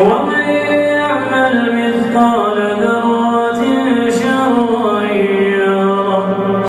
ومن يعمل مثقال